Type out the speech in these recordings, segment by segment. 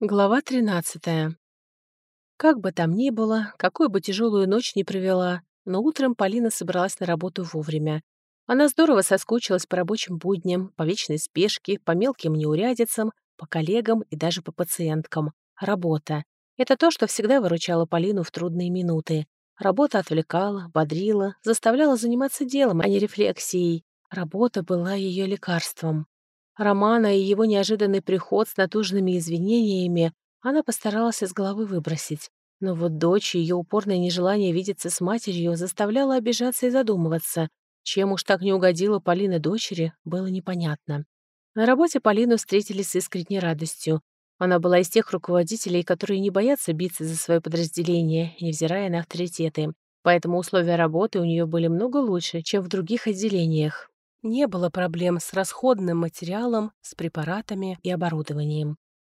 Глава 13. Как бы там ни было, какую бы тяжелую ночь ни провела, но утром Полина собралась на работу вовремя. Она здорово соскучилась по рабочим будням, по вечной спешке, по мелким неурядицам, по коллегам и даже по пациенткам. Работа. Это то, что всегда выручало Полину в трудные минуты. Работа отвлекала, бодрила, заставляла заниматься делом, а не рефлексией. Работа была ее лекарством. Романа и его неожиданный приход с натужными извинениями она постаралась из головы выбросить. Но вот дочь и ее упорное нежелание видеться с матерью заставляло обижаться и задумываться. Чем уж так не угодила Полина дочери, было непонятно. На работе Полину встретили с искренней радостью. Она была из тех руководителей, которые не боятся биться за свое подразделение, невзирая на авторитеты. Поэтому условия работы у нее были много лучше, чем в других отделениях. Не было проблем с расходным материалом, с препаратами и оборудованием.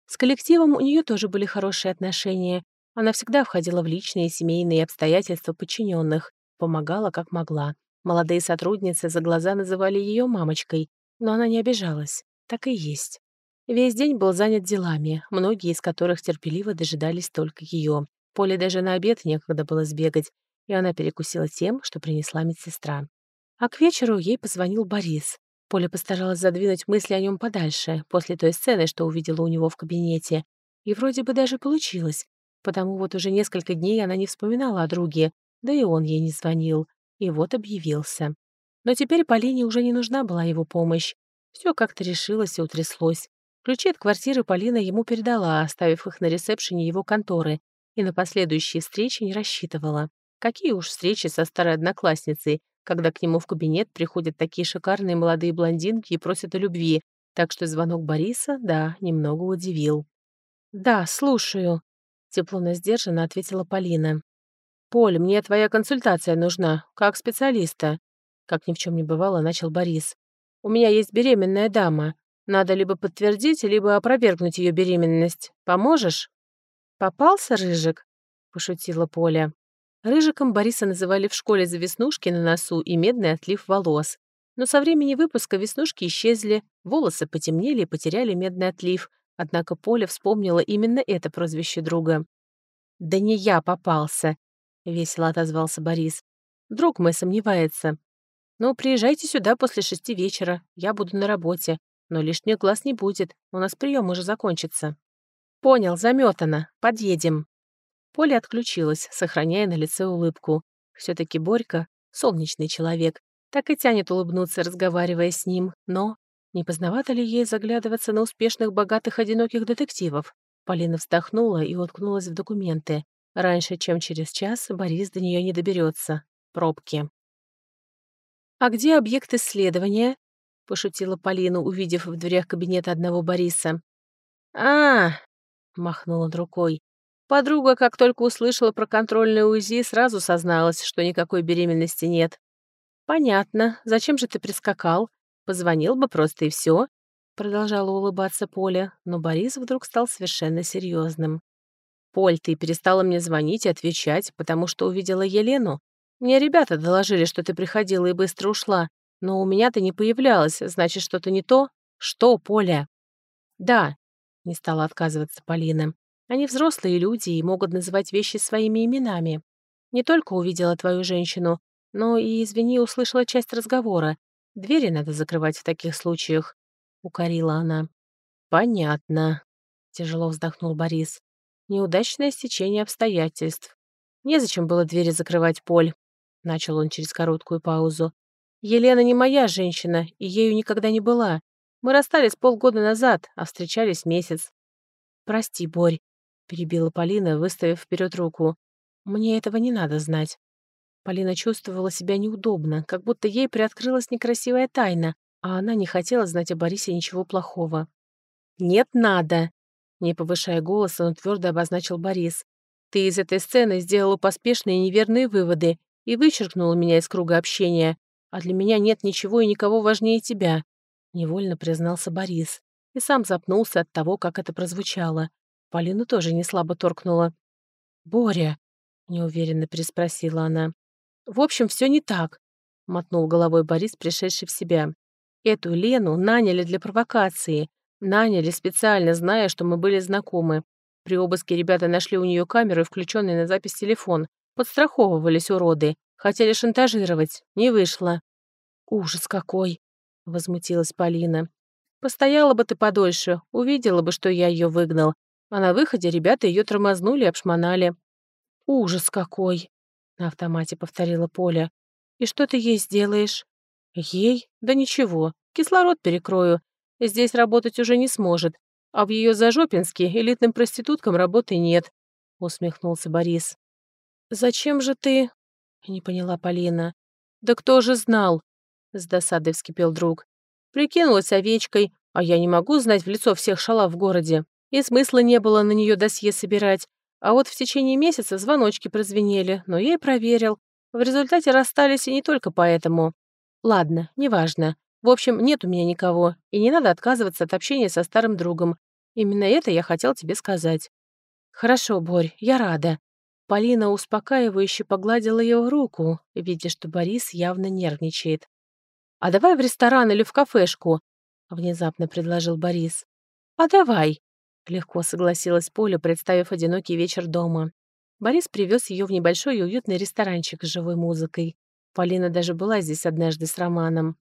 С коллективом у нее тоже были хорошие отношения. Она всегда входила в личные и семейные обстоятельства подчиненных, помогала как могла. Молодые сотрудницы за глаза называли ее мамочкой, но она не обижалась. Так и есть. Весь день был занят делами, многие из которых терпеливо дожидались только ее. Поле даже на обед некогда было сбегать, и она перекусила тем, что принесла медсестра. А к вечеру ей позвонил Борис. Поля постаралась задвинуть мысли о нем подальше, после той сцены, что увидела у него в кабинете. И вроде бы даже получилось, потому вот уже несколько дней она не вспоминала о друге, да и он ей не звонил. И вот объявился. Но теперь Полине уже не нужна была его помощь. Все как-то решилось и утряслось. Ключи от квартиры Полина ему передала, оставив их на ресепшене его конторы, и на последующие встречи не рассчитывала. Какие уж встречи со старой одноклассницей, когда к нему в кабинет приходят такие шикарные молодые блондинки и просят о любви, так что звонок Бориса, да, немного удивил. «Да, слушаю», — тепло, но сдержанно ответила Полина. «Поль, мне твоя консультация нужна, как специалиста», — как ни в чем не бывало, начал Борис. «У меня есть беременная дама. Надо либо подтвердить, либо опровергнуть ее беременность. Поможешь?» «Попался, Рыжик?» — пошутила Поля. Рыжиком Бориса называли в школе за веснушки на носу и медный отлив волос. Но со времени выпуска веснушки исчезли, волосы потемнели и потеряли медный отлив, однако Поля вспомнила именно это прозвище друга. «Да не я попался», — весело отозвался Борис. «Друг мой сомневается. Ну, приезжайте сюда после шести вечера, я буду на работе, но лишних глаз не будет, у нас прием уже закончится». «Понял, заметано, подъедем». Поля отключилась, сохраняя на лице улыбку. все таки Борька — солнечный человек. Так и тянет улыбнуться, разговаривая с ним. Но не поздновато ли ей заглядываться на успешных, богатых, одиноких детективов? Полина вздохнула и уткнулась в документы. Раньше, чем через час, Борис до нее не доберется. Пробки. «А где объект исследования?» — пошутила Полина, увидев в дверях кабинета одного Бориса. а, махнула он рукой. Подруга, как только услышала про контрольное УЗИ, сразу созналась, что никакой беременности нет. «Понятно. Зачем же ты прискакал? Позвонил бы просто и все. Продолжала улыбаться Поля, но Борис вдруг стал совершенно серьезным. «Поль, ты перестала мне звонить и отвечать, потому что увидела Елену. Мне ребята доложили, что ты приходила и быстро ушла, но у меня ты не появлялась, значит, что-то не то? Что, Поля?» «Да», — не стала отказываться Полина. Они взрослые люди и могут называть вещи своими именами. Не только увидела твою женщину, но и, извини, услышала часть разговора. Двери надо закрывать в таких случаях», — укорила она. «Понятно», — тяжело вздохнул Борис. «Неудачное стечение обстоятельств. Незачем было двери закрывать, Поль», — начал он через короткую паузу. «Елена не моя женщина, и ею никогда не была. Мы расстались полгода назад, а встречались месяц. Прости, Борь, перебила Полина, выставив вперед руку. «Мне этого не надо знать». Полина чувствовала себя неудобно, как будто ей приоткрылась некрасивая тайна, а она не хотела знать о Борисе ничего плохого. «Нет, надо!» Не повышая голоса, он твердо обозначил Борис. «Ты из этой сцены сделала поспешные и неверные выводы и вычеркнула меня из круга общения, а для меня нет ничего и никого важнее тебя», невольно признался Борис и сам запнулся от того, как это прозвучало. Полину тоже не слабо торкнула. «Боря!» — неуверенно переспросила она. «В общем, все не так», — мотнул головой Борис, пришедший в себя. «Эту Лену наняли для провокации. Наняли специально, зная, что мы были знакомы. При обыске ребята нашли у нее камеру и включенный на запись телефон. Подстраховывались уроды. Хотели шантажировать. Не вышло. «Ужас какой!» — возмутилась Полина. «Постояла бы ты подольше, увидела бы, что я ее выгнал. А на выходе ребята ее тормознули и обшмонали». «Ужас какой!» — на автомате повторила Поля. «И что ты ей сделаешь?» «Ей? Да ничего. Кислород перекрою. Здесь работать уже не сможет. А в ее Зажопинске элитным проституткам работы нет», — усмехнулся Борис. «Зачем же ты?» — не поняла Полина. «Да кто же знал?» — с досадой вскипел друг. «Прикинулась овечкой, а я не могу знать в лицо всех шалав в городе. И смысла не было на нее досье собирать. А вот в течение месяца звоночки прозвенели, но я и проверил. В результате расстались и не только поэтому. Ладно, неважно. В общем, нет у меня никого, и не надо отказываться от общения со старым другом. Именно это я хотел тебе сказать. Хорошо, Борь, я рада. Полина успокаивающе погладила его руку, видя, что Борис явно нервничает. «А давай в ресторан или в кафешку?» — внезапно предложил Борис. «А давай!» — легко согласилась Поля, представив одинокий вечер дома. Борис привез ее в небольшой и уютный ресторанчик с живой музыкой. Полина даже была здесь однажды с Романом.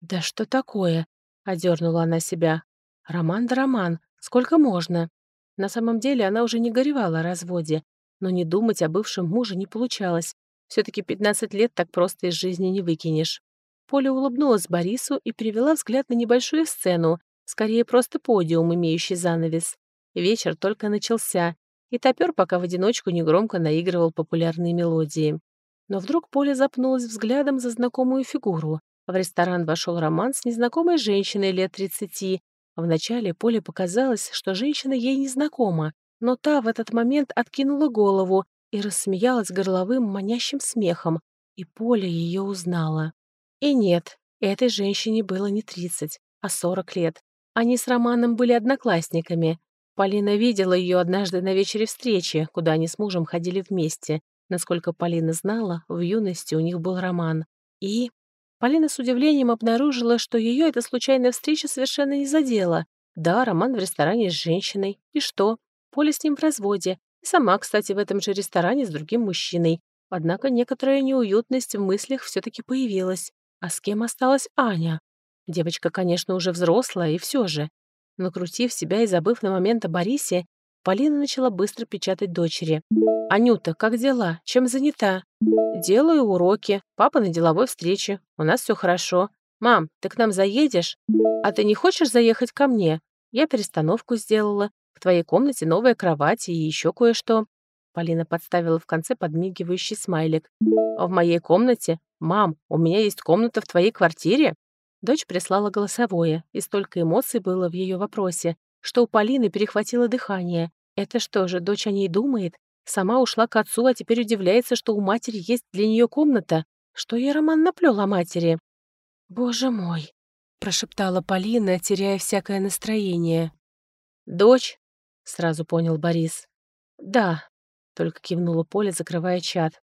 «Да что такое?» — одернула она себя. «Роман да роман. Сколько можно?» На самом деле она уже не горевала о разводе, но не думать о бывшем муже не получалось. все таки 15 лет так просто из жизни не выкинешь. Поля улыбнулась Борису и перевела взгляд на небольшую сцену, скорее просто подиум, имеющий занавес. Вечер только начался, и топер пока в одиночку негромко наигрывал популярные мелодии. Но вдруг Поля запнулась взглядом за знакомую фигуру. В ресторан вошел Роман с незнакомой женщиной лет 30. Вначале Поле показалось, что женщина ей незнакома, но та в этот момент откинула голову и рассмеялась горловым манящим смехом, и Поля ее узнала. И нет, этой женщине было не 30, а 40 лет. Они с Романом были одноклассниками. Полина видела ее однажды на вечере встречи, куда они с мужем ходили вместе. Насколько Полина знала, в юности у них был роман. И Полина с удивлением обнаружила, что ее эта случайная встреча совершенно не задела. Да, роман в ресторане с женщиной. И что? Поля с ним в разводе. И сама, кстати, в этом же ресторане с другим мужчиной. Однако некоторая неуютность в мыслях все-таки появилась. А с кем осталась Аня? Девочка, конечно, уже взрослая, и все же. Накрутив себя и забыв на момент о Борисе, Полина начала быстро печатать дочери. «Анюта, как дела? Чем занята?» «Делаю уроки. Папа на деловой встрече. У нас все хорошо. Мам, ты к нам заедешь? А ты не хочешь заехать ко мне? Я перестановку сделала. В твоей комнате новая кровать и еще кое-что». Полина подставила в конце подмигивающий смайлик. «А в моей комнате? Мам, у меня есть комната в твоей квартире?» Дочь прислала голосовое, и столько эмоций было в ее вопросе, что у Полины перехватило дыхание. Это что же, дочь о ней думает? Сама ушла к отцу, а теперь удивляется, что у матери есть для нее комната. Что я Роман наплел о матери? «Боже мой!» — прошептала Полина, теряя всякое настроение. «Дочь?» — сразу понял Борис. «Да», — только кивнула Поля, закрывая чат.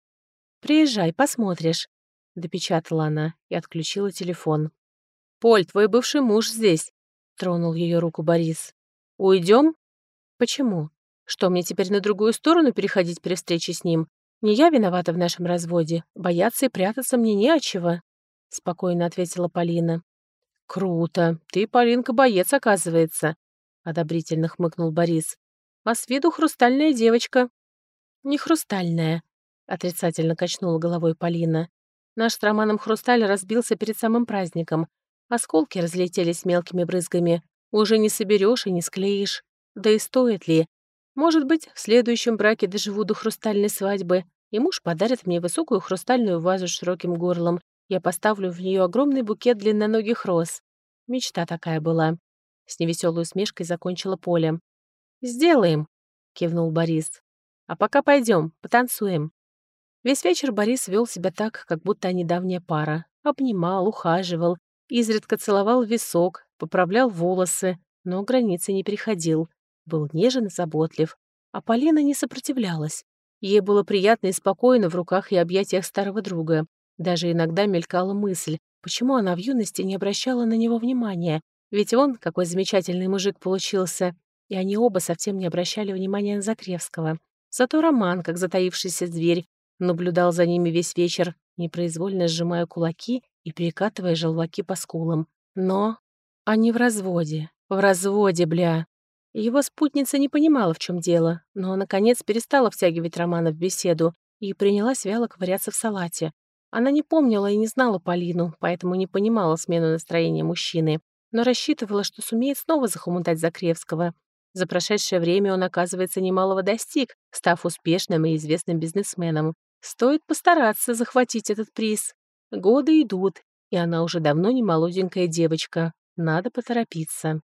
«Приезжай, посмотришь», — допечатала она и отключила телефон. «Поль, твой бывший муж здесь», — тронул ее руку Борис. «Уйдем?» «Почему? Что, мне теперь на другую сторону переходить при встрече с ним? Не я виновата в нашем разводе. Бояться и прятаться мне не от чего», — спокойно ответила Полина. «Круто. Ты, Полинка, боец, оказывается», — одобрительно хмыкнул Борис. «А с виду хрустальная девочка». «Не хрустальная», — отрицательно качнула головой Полина. «Наш с Романом хрусталь разбился перед самым праздником. Осколки разлетелись мелкими брызгами. Уже не соберешь и не склеишь. Да и стоит ли? Может быть, в следующем браке доживу до хрустальной свадьбы, и муж подарит мне высокую хрустальную вазу с широким горлом. Я поставлю в нее огромный букет длинноногих роз. Мечта такая была. С невеселой усмешкой закончила Поля. «Сделаем», — кивнул Борис. «А пока пойдем, потанцуем». Весь вечер Борис вел себя так, как будто они давняя пара. Обнимал, ухаживал, изредка целовал висок, поправлял волосы, но границы не переходил. Был нежен и заботлив. А Полина не сопротивлялась. Ей было приятно и спокойно в руках и объятиях старого друга. Даже иногда мелькала мысль, почему она в юности не обращала на него внимания, Ведь он, какой замечательный мужик получился, и они оба совсем не обращали внимания на Закревского. Зато Роман, как затаившийся зверь, наблюдал за ними весь вечер, непроизвольно сжимая кулаки и перекатывая желваки по скулам. Но они в разводе. В разводе, бля. Его спутница не понимала, в чем дело, но, наконец, перестала втягивать Романа в беседу и принялась вяло ковыряться в салате. Она не помнила и не знала Полину, поэтому не понимала смену настроения мужчины, но рассчитывала, что сумеет снова захомутать Закревского. За прошедшее время он, оказывается, немалого достиг, став успешным и известным бизнесменом. Стоит постараться захватить этот приз. Годы идут, и она уже давно не молоденькая девочка. Надо поторопиться.